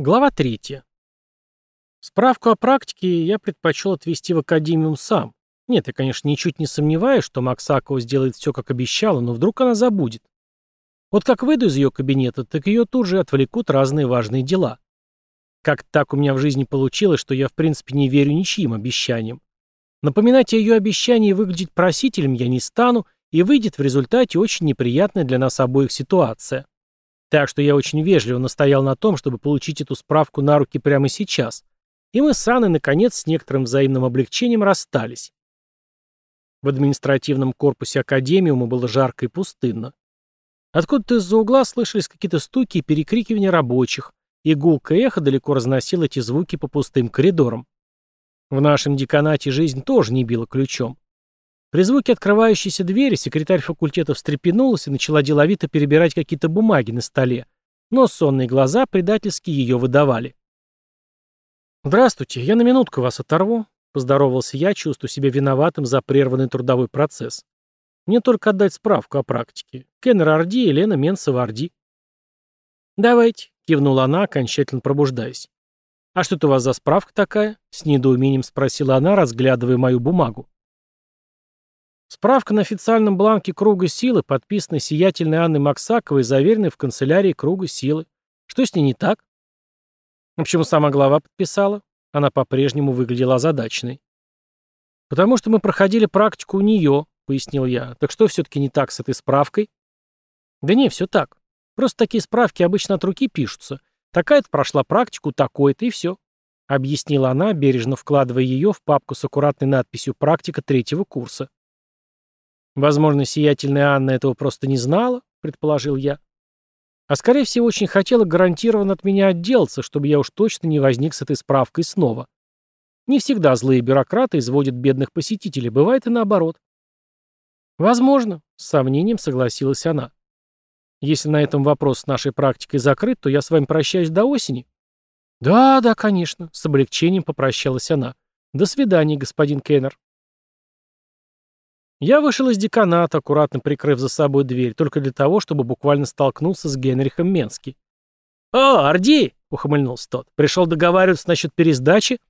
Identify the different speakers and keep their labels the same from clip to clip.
Speaker 1: Глава 3. Справку о практике я предпочел отвести в академиум сам. Нет, я, конечно, ничуть не сомневаюсь, что Максакова сделает все, как обещала, но вдруг она забудет. Вот как выйду из ее кабинета, так ее тут же отвлекут разные важные дела. Как так у меня в жизни получилось, что я в принципе не верю ничьим обещаниям. Напоминать о ее обещании выглядеть просителем я не стану, и выйдет в результате очень неприятная для нас обоих ситуация. Так что я очень вежливо настоял на том, чтобы получить эту справку на руки прямо сейчас. И мы с Анной, наконец, с некоторым взаимным облегчением расстались. В административном корпусе академиума было жарко и пустынно. Откуда-то из-за угла слышались какие-то стуки и перекрикивания рабочих, и гулкое эхо далеко разносило эти звуки по пустым коридорам. В нашем деканате жизнь тоже не била ключом. При звуке открывающейся двери секретарь факультета встрепенулась и начала деловито перебирать какие-то бумаги на столе, но сонные глаза предательски ее выдавали. «Здравствуйте, я на минутку вас оторву», — поздоровался я, чувствую себя виноватым за прерванный трудовой процесс. «Мне только отдать справку о практике. Кеннер Орди и Лена Менсова Орди». «Давайте», — кивнула она, окончательно пробуждаясь. «А что это у вас за справка такая?» — с недоумением спросила она, разглядывая мою бумагу. Справка на официальном бланке Круга Силы, подписанной сиятельной Анной Максаковой, заверенной в канцелярии Круга Силы. Что с ней не так? Почему сама глава подписала? Она по-прежнему выглядела озадаченной. «Потому что мы проходили практику у нее», — пояснил я. «Так что все-таки не так с этой справкой?» «Да не, все так. Просто такие справки обычно от руки пишутся. Такая-то прошла практику, такой-то и все», — объяснила она, бережно вкладывая ее в папку с аккуратной надписью «Практика третьего курса». Возможно, сиятельная Анна этого просто не знала, предположил я. А скорее всего, очень хотела гарантированно от меня отделаться, чтобы я уж точно не возник с этой справкой снова. Не всегда злые бюрократы изводят бедных посетителей, бывает и наоборот. Возможно, с сомнением согласилась она. Если на этом вопрос с нашей практикой закрыт, то я с вами прощаюсь до осени. Да, да, конечно, с облегчением попрощалась она. До свидания, господин Кеннер. Я вышел из деканата, аккуратно прикрыв за собой дверь, только для того, чтобы буквально столкнуться с Генрихом Менски. «О, Орди!» — ухмыльнулся тот. «Пришел договариваться насчет пересдачи?»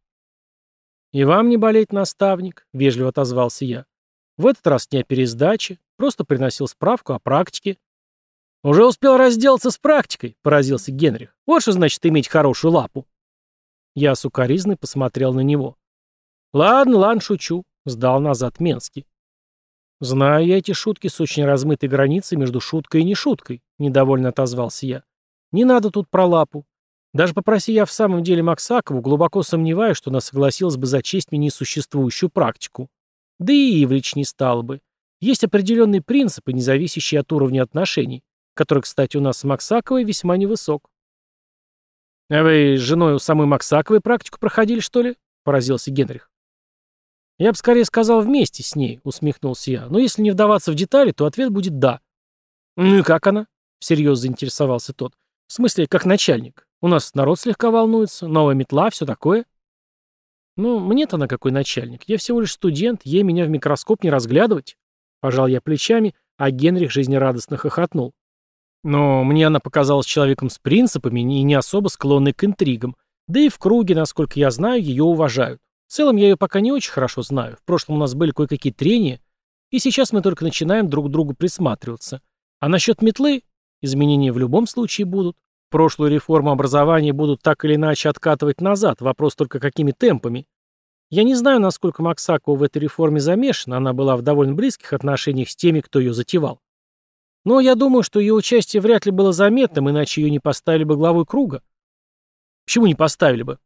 Speaker 1: «И вам не болеть, наставник», — вежливо отозвался я. «В этот раз не о пересдаче, просто приносил справку о практике». «Уже успел разделаться с практикой», — поразился Генрих. «Вот что значит иметь хорошую лапу». Я сукоризной посмотрел на него. «Ладно, ладно, шучу», — сдал назад Менский. «Знаю я эти шутки с очень размытой границей между шуткой и нешуткой», — недовольно отозвался я. «Не надо тут про лапу. Даже попроси я в самом деле Максакову, глубоко сомневаюсь, что она согласилась бы зачесть мне несуществующую практику. Да и Ивлич не стал бы. Есть определенные принципы, не зависящие от уровня отношений, который, кстати, у нас с Максаковой весьма невысок». «А вы с женой у самой Максаковой практику проходили, что ли?» — поразился Генрих. «Я бы скорее сказал вместе с ней», — усмехнулся я. «Но если не вдаваться в детали, то ответ будет «да». «Ну и как она?» — всерьез заинтересовался тот. «В смысле, как начальник. У нас народ слегка волнуется, новая метла, все такое». «Ну, мне-то она какой начальник. Я всего лишь студент, ей меня в микроскоп не разглядывать». Пожал я плечами, а Генрих жизнерадостно хохотнул. Но мне она показалась человеком с принципами и не особо склонной к интригам. Да и в круге, насколько я знаю, ее уважают. В целом я ее пока не очень хорошо знаю. В прошлом у нас были кое-какие трения, и сейчас мы только начинаем друг к другу присматриваться. А насчет метлы изменения в любом случае будут. Прошлую реформу образования будут так или иначе откатывать назад, вопрос только какими темпами. Я не знаю, насколько Максакова в этой реформе замешана, она была в довольно близких отношениях с теми, кто ее затевал. Но я думаю, что ее участие вряд ли было заметным, иначе ее не поставили бы главой круга. Почему не поставили бы?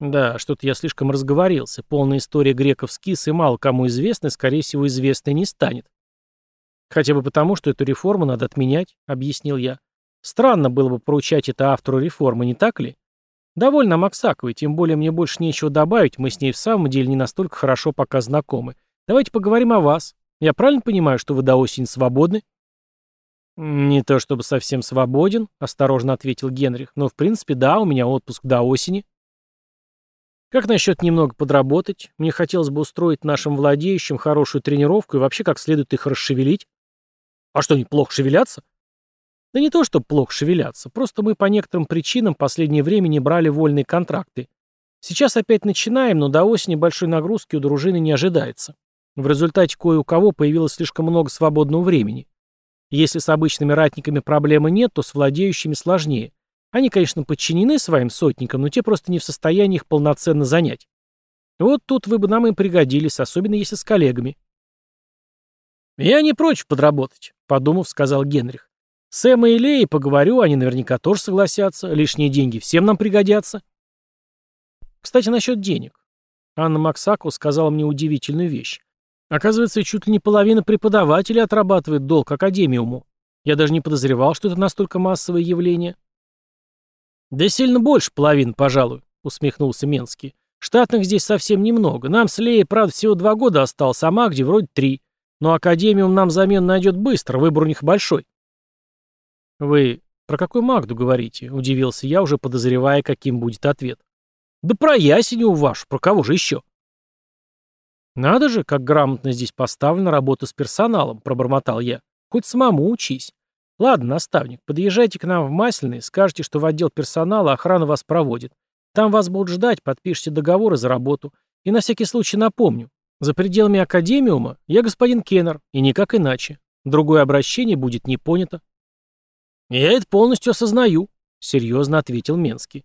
Speaker 1: Да, что-то я слишком разговорился. Полная история греков с кисой мало кому известна, скорее всего, известной не станет. Хотя бы потому, что эту реформу надо отменять, объяснил я. Странно было бы поручать это автору реформы, не так ли? Довольно Максаковой, тем более мне больше нечего добавить, мы с ней в самом деле не настолько хорошо пока знакомы. Давайте поговорим о вас. Я правильно понимаю, что вы до осени свободны? Не то чтобы совсем свободен, осторожно ответил Генрих, но в принципе да, у меня отпуск до осени. Как насчет немного подработать? Мне хотелось бы устроить нашим владеющим хорошую тренировку и вообще как следует их расшевелить. А что, неплохо шевелятся? Да не то, чтобы плохо шевеляться, просто мы по некоторым причинам последнее время не брали вольные контракты. Сейчас опять начинаем, но до осени большой нагрузки у дружины не ожидается. В результате кое у кого появилось слишком много свободного времени. Если с обычными ратниками проблемы нет, то с владеющими сложнее. Они, конечно, подчинены своим сотникам, но те просто не в состоянии их полноценно занять. Вот тут вы бы нам и пригодились, особенно если с коллегами. «Я не прочь подработать», — подумав, сказал Генрих. «С и Леей поговорю, они наверняка тоже согласятся. Лишние деньги всем нам пригодятся». Кстати, насчет денег. Анна Максакова сказала мне удивительную вещь. Оказывается, чуть ли не половина преподавателей отрабатывает долг академиуму. Я даже не подозревал, что это настолько массовое явление. «Да сильно больше половины, пожалуй», — усмехнулся Менский. «Штатных здесь совсем немного. Нам с Леей, правда, всего два года осталось, а Магде вроде три. Но Академиум нам замен найдет быстро, выбор у них большой». «Вы про какую Магду говорите?» — удивился я, уже подозревая, каким будет ответ. «Да про ясеню вашу, про кого же еще?» «Надо же, как грамотно здесь поставлена работа с персоналом», — пробормотал я. «Хоть самому учись. Ладно, наставник, подъезжайте к нам в Масляный, скажете, что в отдел персонала охрана вас проводит. Там вас будут ждать, подпишите договоры за работу. И на всякий случай напомню, за пределами Академиума я господин Кеннер, и никак иначе. Другое обращение будет не понято. «Я это полностью осознаю», — серьезно ответил Менский.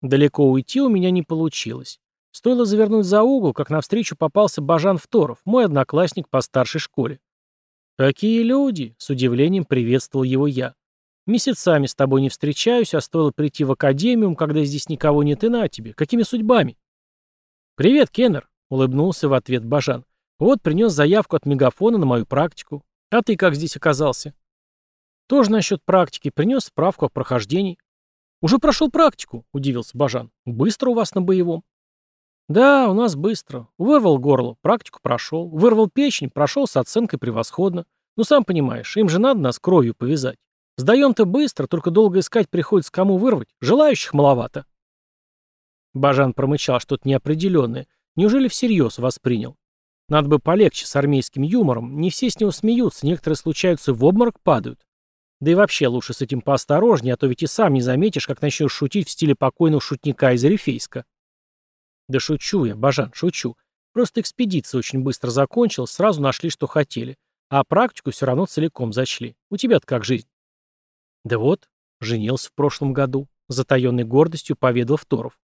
Speaker 1: Далеко уйти у меня не получилось. Стоило завернуть за угол, как навстречу попался Бажан Второв, мой одноклассник по старшей школе. «Какие люди!» — с удивлением приветствовал его я. «Месяцами с тобой не встречаюсь, а стоило прийти в академиум, когда здесь никого нет и на тебе. Какими судьбами?» «Привет, Кеннер!» — улыбнулся в ответ Бажан. «Вот принес заявку от Мегафона на мою практику. А ты как здесь оказался?» «Тоже насчет практики. Принес справку о прохождении». «Уже прошел практику», — удивился Бажан. «Быстро у вас на боевом». Да, у нас быстро. Вырвал горло, практику прошел. Вырвал печень, прошел с оценкой превосходно. Ну, сам понимаешь, им же надо нас кровью повязать. Сдаем-то быстро, только долго искать приходится кому вырвать. Желающих маловато. Бажан промычал что-то неопределенное. Неужели всерьез воспринял? Надо бы полегче с армейским юмором. Не все с него смеются, некоторые случаются в обморок падают. Да и вообще лучше с этим поосторожнее, а то ведь и сам не заметишь, как начнешь шутить в стиле покойного шутника из Эрифейска. Да шучу я, Бажан, шучу. Просто экспедиция очень быстро закончилась, сразу нашли, что хотели. А практику все равно целиком зачли. У тебя-то как жизнь? Да вот, женился в прошлом году. Затаенной гордостью поведал Второв.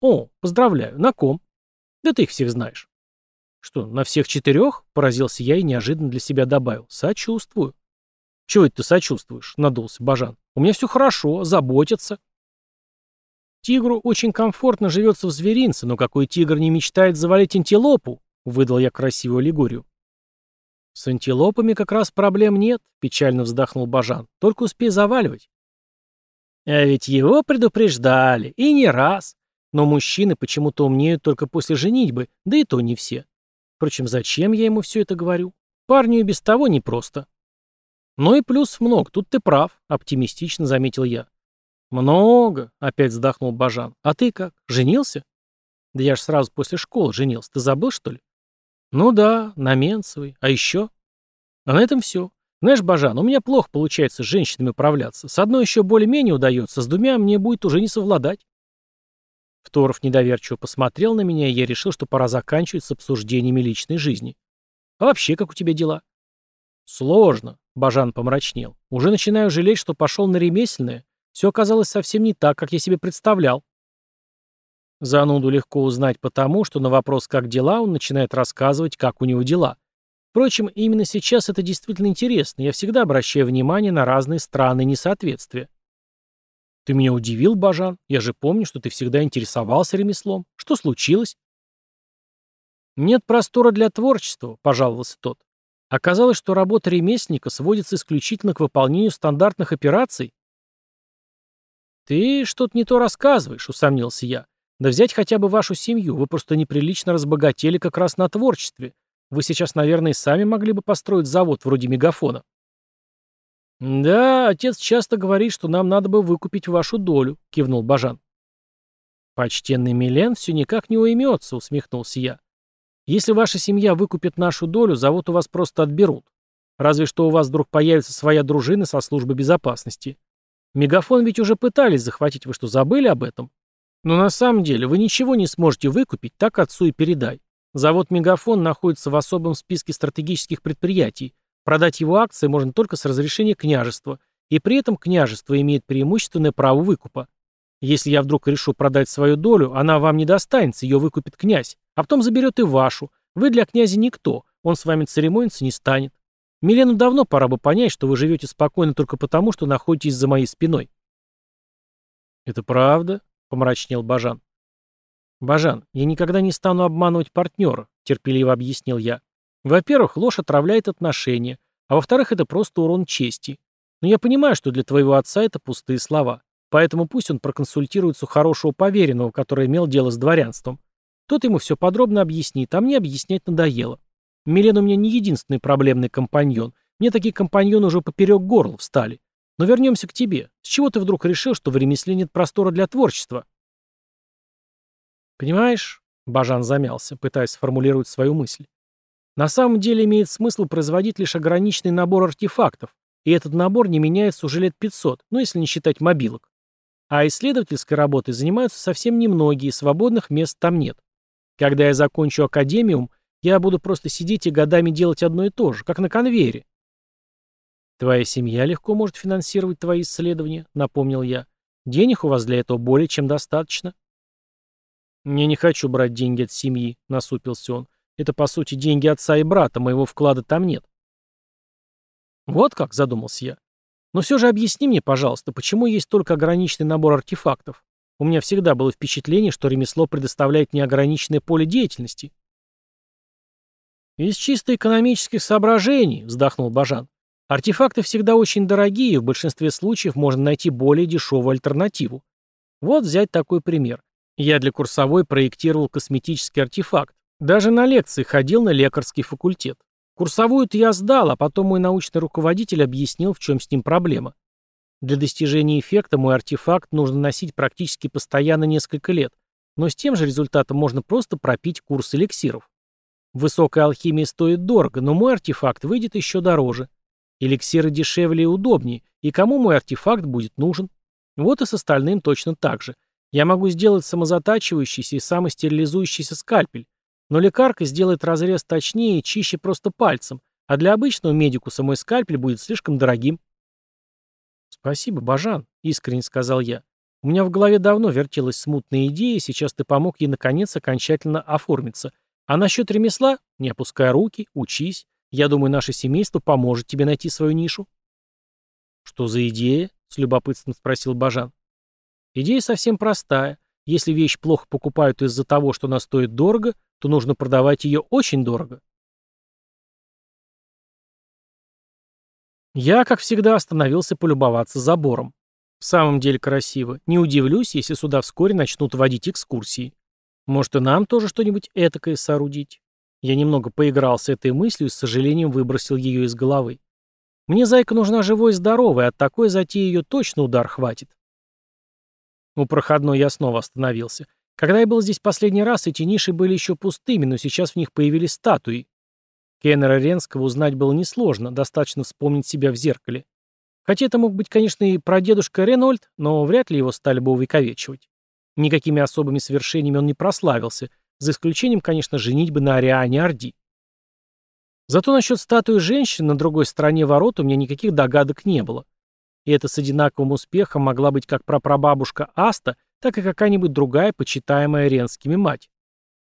Speaker 1: О, поздравляю, на ком? Да ты их всех знаешь. Что, на всех четырех? Поразился я и неожиданно для себя добавил. Сочувствую. Чего это ты сочувствуешь? Надулся Бажан. У меня все хорошо, заботятся. Тигру очень комфортно живется в зверинце, но какой тигр не мечтает завалить антилопу? Выдал я красивую аллегорию. С антилопами как раз проблем нет, печально вздохнул Бажан. Только успей заваливать. А ведь его предупреждали, и не раз. Но мужчины почему-то умнеют только после женитьбы, да и то не все. Впрочем, зачем я ему все это говорю? Парню и без того непросто. Ну и плюс много, тут ты прав, оптимистично заметил я. «Много», — опять вздохнул Бажан. «А ты как, женился?» «Да я ж сразу после школы женился. Ты забыл, что ли?» «Ну да, на Менцевой. А еще?» «А на этом все. Знаешь, Бажан, у меня плохо получается с женщинами управляться. С одной еще более-менее удается, с двумя мне будет уже не совладать». Второв недоверчиво посмотрел на меня, и я решил, что пора заканчивать с обсуждениями личной жизни. «А вообще, как у тебя дела?» «Сложно», — Бажан помрачнел. «Уже начинаю жалеть, что пошел на ремесленное. Все оказалось совсем не так, как я себе представлял. Зануду легко узнать потому, что на вопрос «как дела?» он начинает рассказывать, как у него дела. Впрочем, именно сейчас это действительно интересно. Я всегда обращаю внимание на разные странные несоответствия. Ты меня удивил, Бажан. Я же помню, что ты всегда интересовался ремеслом. Что случилось? Нет простора для творчества, пожаловался тот. Оказалось, что работа ремесленника сводится исключительно к выполнению стандартных операций, «Ты что-то не то рассказываешь», — усомнился я. «Да взять хотя бы вашу семью. Вы просто неприлично разбогатели как раз на творчестве. Вы сейчас, наверное, сами могли бы построить завод вроде мегафона». «Да, отец часто говорит, что нам надо бы выкупить вашу долю», — кивнул Бажан. «Почтенный Милен все никак не уймется», — усмехнулся я. «Если ваша семья выкупит нашу долю, завод у вас просто отберут. Разве что у вас вдруг появится своя дружина со службы безопасности. Мегафон ведь уже пытались захватить, вы что, забыли об этом? Но на самом деле вы ничего не сможете выкупить, так отцу и передай. Завод «Мегафон» находится в особом списке стратегических предприятий. Продать его акции можно только с разрешения княжества, и при этом княжество имеет преимущественное право выкупа. Если я вдруг решу продать свою долю, она вам не достанется, ее выкупит князь, а потом заберет и вашу. Вы для князя никто, он с вами церемониться не станет. Милену давно пора бы понять, что вы живете спокойно только потому, что находитесь за моей спиной. «Это правда?» — помрачнел Бажан. «Бажан, я никогда не стану обманывать партнера», — терпеливо объяснил я. «Во-первых, ложь отравляет отношения, а во-вторых, это просто урон чести. Но я понимаю, что для твоего отца это пустые слова. Поэтому пусть он проконсультируется у хорошего поверенного, который имел дело с дворянством. Тот ему все подробно объяснит, а мне объяснять надоело. Милен у меня не единственный проблемный компаньон. Мне такие компаньоны уже поперек горла встали. Но вернемся к тебе. С чего ты вдруг решил, что в ремесле нет простора для творчества? Понимаешь, Бажан замялся, пытаясь сформулировать свою мысль. На самом деле имеет смысл производить лишь ограниченный набор артефактов, и этот набор не меняется уже лет 500, ну если не считать мобилок. А исследовательской работой занимаются совсем немногие, свободных мест там нет. Когда я закончу академиум, я буду просто сидеть и годами делать одно и то же, как на конвейере. «Твоя семья легко может финансировать твои исследования», — напомнил я. «Денег у вас для этого более чем достаточно». «Я не хочу брать деньги от семьи», — насупился он. «Это, по сути, деньги отца и брата, моего вклада там нет». «Вот как», — задумался я. «Но все же объясни мне, пожалуйста, почему есть только ограниченный набор артефактов? У меня всегда было впечатление, что ремесло предоставляет неограниченное поле деятельности». «Из чисто экономических соображений», — вздохнул Бажан. «Артефакты всегда очень дорогие, и в большинстве случаев можно найти более дешевую альтернативу. Вот взять такой пример. Я для курсовой проектировал косметический артефакт. Даже на лекции ходил на лекарский факультет. Курсовую-то я сдал, а потом мой научный руководитель объяснил, в чем с ним проблема. Для достижения эффекта мой артефакт нужно носить практически постоянно несколько лет, но с тем же результатом можно просто пропить курс эликсиров. Высокая алхимия стоит дорого, но мой артефакт выйдет еще дороже. Эликсиры дешевле и удобнее, и кому мой артефакт будет нужен? Вот и с остальным точно так же. Я могу сделать самозатачивающийся и самостерилизующийся скальпель, но лекарка сделает разрез точнее и чище просто пальцем, а для обычного медикуса мой скальпель будет слишком дорогим. «Спасибо, Бажан», — искренне сказал я. «У меня в голове давно вертелась смутная идея, сейчас ты помог ей наконец окончательно оформиться. А насчет ремесла, не опускай руки, учись. Я думаю, наше семейство поможет тебе найти свою нишу». «Что за идея?» — с любопытством спросил Бажан. «Идея совсем простая. Если вещь плохо покупают из-за того, что она стоит дорого, то нужно продавать ее очень дорого». Я, как всегда, остановился полюбоваться забором. В самом деле красиво. Не удивлюсь, если сюда вскоре начнут водить экскурсии. Может и нам тоже что-нибудь этакое соорудить? Я немного поигрался этой мыслью и с сожалением выбросил ее из головы. Мне зайка нужна живой и здоровой, от такой затеи ее точно удар хватит. У проходной я снова остановился. Когда я был здесь последний раз, эти ниши были еще пустыми, но сейчас в них появились статуи. Кеннера Ренского узнать было несложно, достаточно вспомнить себя в зеркале. Хотя это мог быть, конечно, и прадедушка Ренольд, но вряд ли его стали бы увековечивать. Никакими особыми свершениями он не прославился, за исключением, конечно, женитьбы на Ариане Орди. Зато насчет статуи женщин на другой стороне ворот у меня никаких догадок не было. И это с одинаковым успехом могла быть как прапрабабушка Аста, так и какая-нибудь другая, почитаемая Ренскими мать.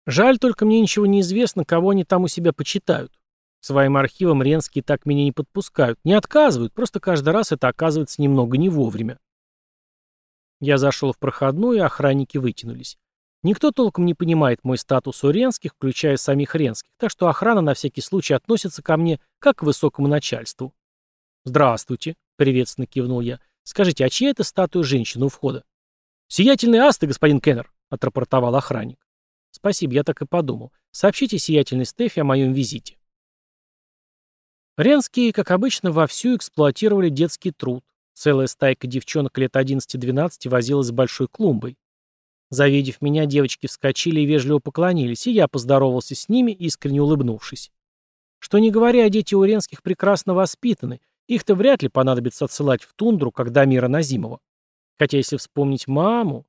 Speaker 1: Жаль, только мне ничего не известно, кого они там у себя почитают. Своим архивом Ренские так меня не подпускают, не отказывают, просто каждый раз это оказывается немного не вовремя. Я зашел в проходную, и охранники вытянулись. Никто толком не понимает мой статус у Ренских, включая самих Ренских, так что охрана на всякий случай относится ко мне как к высокому начальству. «Здравствуйте», — приветственно кивнул я. «Скажите, а чья это статуя женщины у входа?» «Сиятельный асты, господин Кеннер», — отрапортовал охранник. «Спасибо, я так и подумал. Сообщите сиятельной Стефи о моем визите». Ренские, как обычно, вовсю эксплуатировали детский труд, Целая стайка девчонок лет 11-12 возилась с большой клумбой. Завидев меня, девочки вскочили и вежливо поклонились, и я поздоровался с ними, искренне улыбнувшись. Что не говоря, дети Уренских прекрасно воспитаны, их-то вряд ли понадобится отсылать в тундру, как Дамира Назимова. Хотя если вспомнить маму...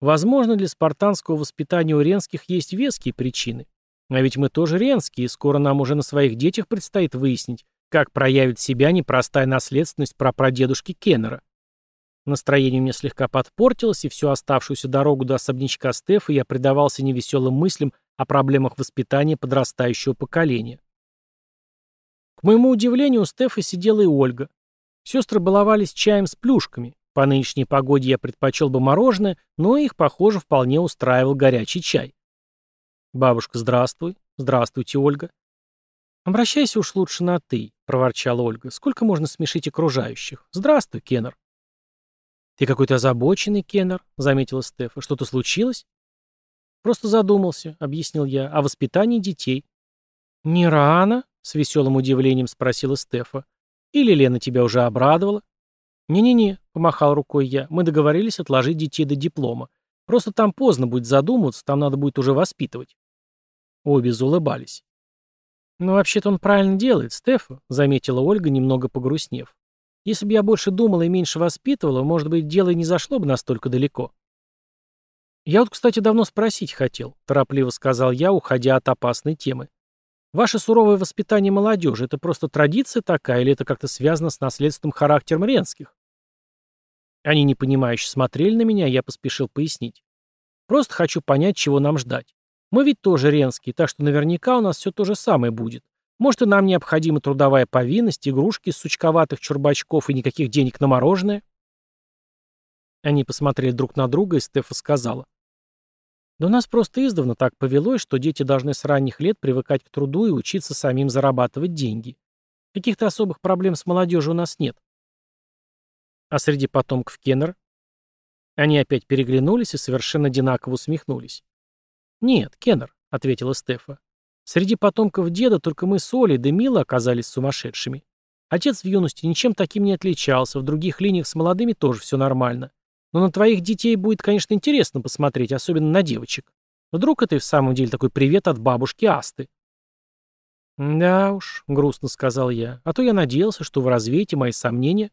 Speaker 1: Возможно, для спартанского воспитания у Ренских есть веские причины. А ведь мы тоже ренские, и скоро нам уже на своих детях предстоит выяснить, как проявит себя непростая наследственность прапрадедушки Кеннера. Настроение мне слегка подпортилось, и всю оставшуюся дорогу до особнячка Стефа я предавался невеселым мыслям о проблемах воспитания подрастающего поколения. К моему удивлению, у Стефа сидела и Ольга. Сестры баловались чаем с плюшками. По нынешней погоде я предпочел бы мороженое, но их, похоже, вполне устраивал горячий чай. «Бабушка, здравствуй». «Здравствуйте, Ольга». «Обращайся уж лучше на «ты», — проворчала Ольга. «Сколько можно смешить окружающих? Здравствуй, Кеннер». «Ты какой-то озабоченный, Кеннер», — заметила Стефа. «Что-то случилось?» «Просто задумался», — объяснил я, — «о воспитании детей». «Не рано?» — с веселым удивлением спросила Стефа. «Или Лена тебя уже обрадовала?» «Не-не-не», — помахал рукой я, — «мы договорились отложить детей до диплома. Просто там поздно будет задумываться, там надо будет уже воспитывать». Обе заулыбались. «Ну, вообще-то он правильно делает, Стефа», — заметила Ольга, немного погрустнев. «Если бы я больше думала и меньше воспитывала, может быть, дело и не зашло бы настолько далеко». «Я вот, кстати, давно спросить хотел», — торопливо сказал я, уходя от опасной темы. «Ваше суровое воспитание молодежи — это просто традиция такая, или это как-то связано с наследственным характером Ренских?» Они непонимающе смотрели на меня, я поспешил пояснить. «Просто хочу понять, чего нам ждать. Мы ведь тоже Ренские, так что наверняка у нас все то же самое будет. Может, и нам необходима трудовая повинность, игрушки из сучковатых чурбачков и никаких денег на мороженое?» Они посмотрели друг на друга, и Стефа сказала. Да у нас просто издавна так повелось, что дети должны с ранних лет привыкать к труду и учиться самим зарабатывать деньги. Каких-то особых проблем с молодежью у нас нет. А среди потомков Кеннер? Они опять переглянулись и совершенно одинаково усмехнулись. «Нет, Кеннер», — ответила Стефа. «Среди потомков деда только мы с Олей да Мила оказались сумасшедшими. Отец в юности ничем таким не отличался, в других линиях с молодыми тоже все нормально. Но на твоих детей будет, конечно, интересно посмотреть, особенно на девочек. Вдруг это и в самом деле такой привет от бабушки Асты. «Да уж», — грустно сказал я, — «а то я надеялся, что вы развеете мои сомнения».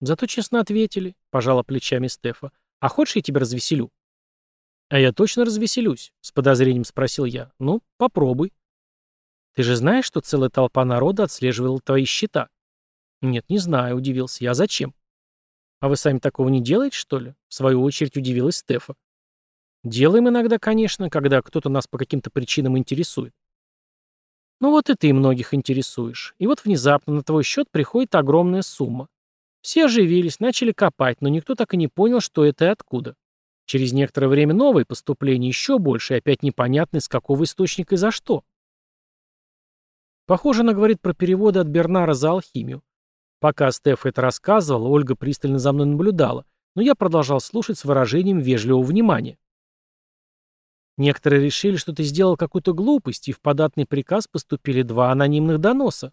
Speaker 1: «Зато честно ответили», — пожала плечами Стефа. «А хочешь, я тебя развеселю?» «А я точно развеселюсь», — с подозрением спросил я. «Ну, попробуй». «Ты же знаешь, что целая толпа народа отслеживала твои счета?» «Нет, не знаю», — удивился я. «А зачем?» «А вы сами такого не делаете, что ли?» В свою очередь удивилась Стефа. «Делаем иногда, конечно, когда кто-то нас по каким-то причинам интересует». «Ну вот и ты многих интересуешь. И вот внезапно на твой счет приходит огромная сумма. Все оживились, начали копать, но никто так и не понял, что это и откуда. Через некоторое время новые поступления еще больше, и опять непонятно, из какого источника и за что. Похоже, она говорит про переводы от Бернара за алхимию. Пока Стеф это рассказывала, Ольга пристально за мной наблюдала, но я продолжал слушать с выражением вежливого внимания. Некоторые решили, что ты сделал какую-то глупость, и в податный приказ поступили два анонимных доноса.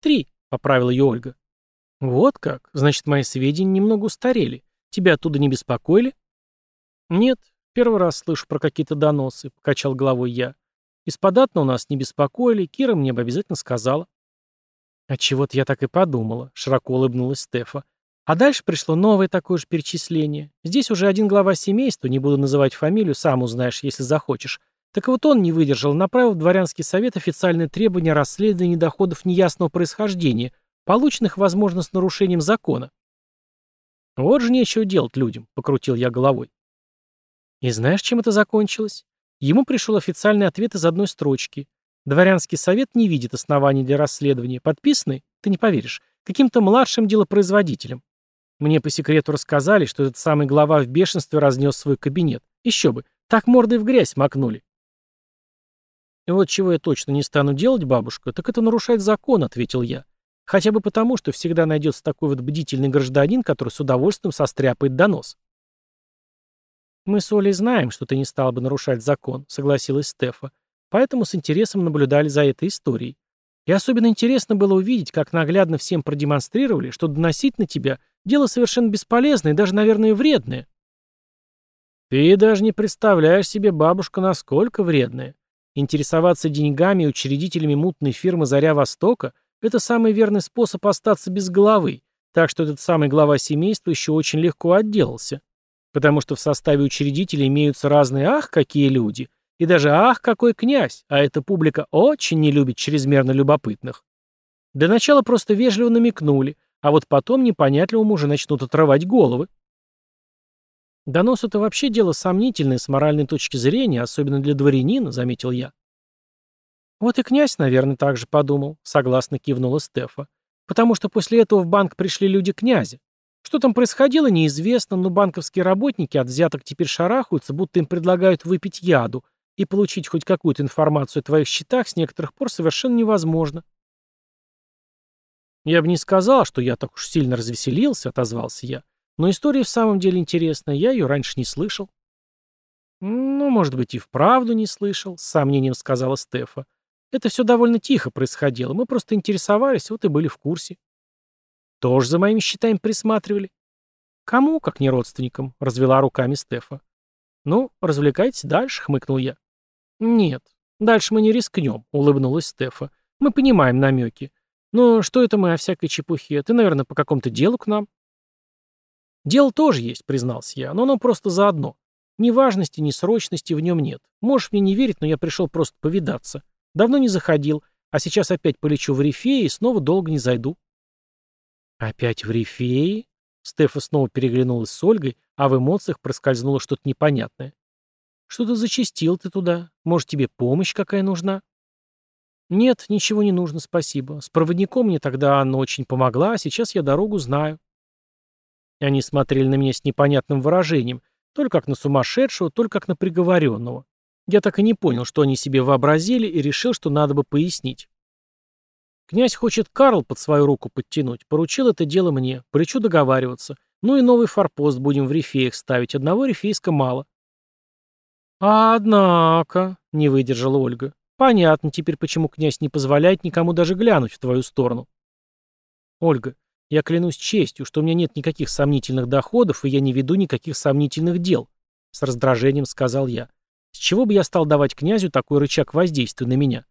Speaker 1: «Три», — поправила ее Ольга. «Вот как? Значит, мои сведения немного устарели. Тебя оттуда не беспокоили?» «Нет, первый раз слышу про какие-то доносы», — покачал головой я. «Из податного нас не беспокоили, Кира мне бы обязательно сказала». Отчего-то я так и подумала, широко улыбнулась Стефа. А дальше пришло новое такое же перечисление. Здесь уже один глава семейства, не буду называть фамилию, сам узнаешь, если захочешь. Так вот он не выдержал, направил в дворянский совет официальные требования расследования доходов неясного происхождения, полученных, возможно, с нарушением закона. Вот же нечего делать людям, покрутил я головой. И знаешь, чем это закончилось? Ему пришел официальный ответ из одной строчки. Дворянский совет не видит оснований для расследования. Подписанный, ты не поверишь, каким-то младшим делопроизводителем. Мне по секрету рассказали, что этот самый глава в бешенстве разнес свой кабинет. Еще бы, так мордой в грязь макнули. И вот чего я точно не стану делать, бабушка, так это нарушать закон, ответил я. Хотя бы потому, что всегда найдется такой вот бдительный гражданин, который с удовольствием состряпает донос. «Мы с Олей знаем, что ты не стал бы нарушать закон», — согласилась Стефа. Поэтому с интересом наблюдали за этой историей. И особенно интересно было увидеть, как наглядно всем продемонстрировали, что доносить на тебя – дело совершенно бесполезное и даже, наверное, вредное. Ты даже не представляешь себе, бабушка, насколько вредное. Интересоваться деньгами и учредителями мутной фирмы «Заря Востока» — это самый верный способ остаться без головы, так что этот самый глава семейства еще очень легко отделался. Потому что в составе учредителей имеются разные «ах, какие люди», и даже «ах, какой князь», а эта публика очень не любит чрезмерно любопытных. Для начала просто вежливо намекнули, а вот потом непонятливому уже начнут отрывать головы. Донос — это вообще дело сомнительное с моральной точки зрения, особенно для дворянина, заметил я. Вот и князь, наверное, так же подумал, согласно кивнула Стефа. Потому что после этого в банк пришли люди князя. Что там происходило, неизвестно, но банковские работники от взяток теперь шарахаются, будто им предлагают выпить яду, и получить хоть какую-то информацию о твоих счетах с некоторых пор совершенно невозможно. «Я бы не сказал, что я так уж сильно развеселился», — отозвался я. «Но история в самом деле интересная, я ее раньше не слышал». «Ну, может быть, и вправду не слышал», — с сомнением сказала Стефа. «Это все довольно тихо происходило, мы просто интересовались, вот и были в курсе». «Тоже за моими счетами присматривали?» «Кому, как не родственникам», — развела руками Стефа. «Ну, развлекайтесь дальше», — хмыкнул я. «Нет, дальше мы не рискнем», — улыбнулась Стефа. «Мы понимаем намеки. Но что это мы о всякой чепухе? Ты, наверное, по какому-то делу к нам?» «Дело тоже есть», — признался я, — «но оно просто заодно. Ни важности, ни срочности в нем нет. Можешь мне не верить, но я пришел просто повидаться. Давно не заходил, а сейчас опять полечу в Рифеи и снова долго не зайду». «Опять в Рифеи?» Стефа снова переглянулась с Ольгой, а в эмоциях проскользнуло что-то непонятное. «Что-то зачастил ты туда. Может, тебе помощь какая нужна?» «Нет, ничего не нужно, спасибо. С проводником мне тогда Анна очень помогла, а сейчас я дорогу знаю». Они смотрели на меня с непонятным выражением, то ли как на сумасшедшего, то ли как на приговоренного. Я так и не понял, что они себе вообразили, и решил, что надо бы пояснить. Князь хочет Карл под свою руку подтянуть, поручил это дело мне, полечу договариваться. Ну и новый форпост будем в рифеях ставить, одного рифейска мало. «Однако», — не выдержала Ольга, — «понятно теперь, почему князь не позволяет никому даже глянуть в твою сторону». «Ольга, я клянусь честью, что у меня нет никаких сомнительных доходов, и я не веду никаких сомнительных дел», — с раздражением сказал я. «С чего бы я стал давать князю такой рычаг воздействия на меня?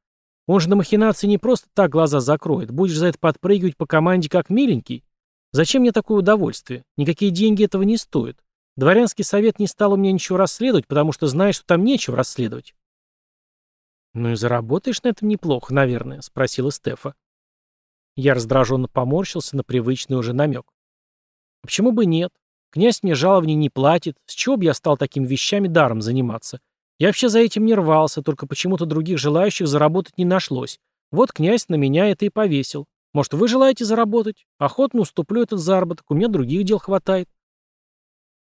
Speaker 1: Он же на махинации не просто так глаза закроет, будешь за это подпрыгивать по команде как миленький. Зачем мне такое удовольствие? Никакие деньги этого не стоят. Дворянский совет не стал у меня ничего расследовать, потому что знает, что там нечего расследовать. «Ну и заработаешь на этом неплохо, наверное», — спросила Стефа. Я раздраженно поморщился на привычный уже намек. «А почему бы нет? Князь мне жалований не платит. С чего бы я стал такими вещами даром заниматься? Я вообще за этим не рвался, только почему-то других желающих заработать не нашлось. Вот князь на меня это и повесил. Может, вы желаете заработать? Охотно уступлю этот заработок, у меня других дел хватает.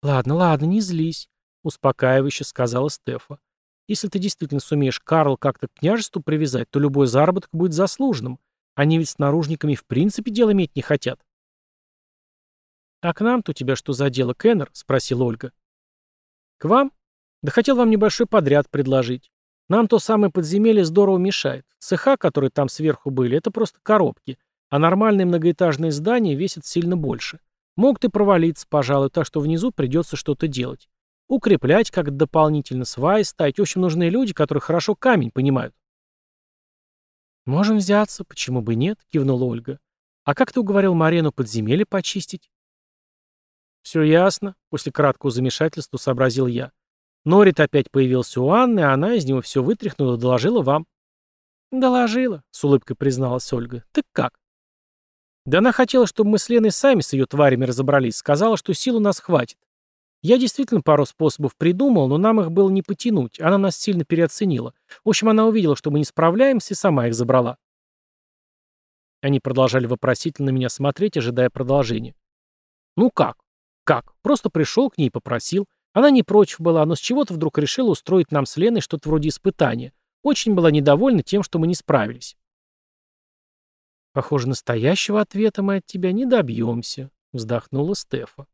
Speaker 1: «Ладно, ладно, не злись», — успокаивающе сказала Стефа. «Если ты действительно сумеешь Карл как-то к княжеству привязать, то любой заработок будет заслуженным. Они ведь с наружниками в принципе дело иметь не хотят». «А к нам-то у тебя что за дело, Кеннер?» — спросила Ольга. «К вам? Да хотел вам небольшой подряд предложить. Нам то самое подземелье здорово мешает. Цеха, которые там сверху были, это просто коробки, а нормальные многоэтажные здания весят сильно больше. Мог ты провалиться, пожалуй, так что внизу придется что-то делать. Укреплять как дополнительно сваи ставить. В общем, нужны люди, которые хорошо камень понимают. «Можем взяться, почему бы нет?» — кивнула Ольга. «А как ты уговорил Марену подземелье почистить?» «Все ясно», — после краткого замешательства сообразил я. Норит опять появился у Анны, а она из него все вытряхнула и доложила вам. «Доложила», — с улыбкой призналась Ольга. «Ты как?» Да она хотела, чтобы мы с Леной сами с ее тварями разобрались, сказала, что сил у нас хватит. Я действительно пару способов придумал, но нам их было не потянуть, она нас сильно переоценила. В общем, она увидела, что мы не справляемся, и сама их забрала. Они продолжали вопросительно меня смотреть, ожидая продолжения. Ну как? Как? Просто пришел к ней и попросил. Она не против была, но с чего-то вдруг решила устроить нам с Леной что-то вроде испытания. Очень была недовольна тем, что мы не справились. «Похоже, настоящего ответа мы от тебя не добьемся», — вздохнула Стефа.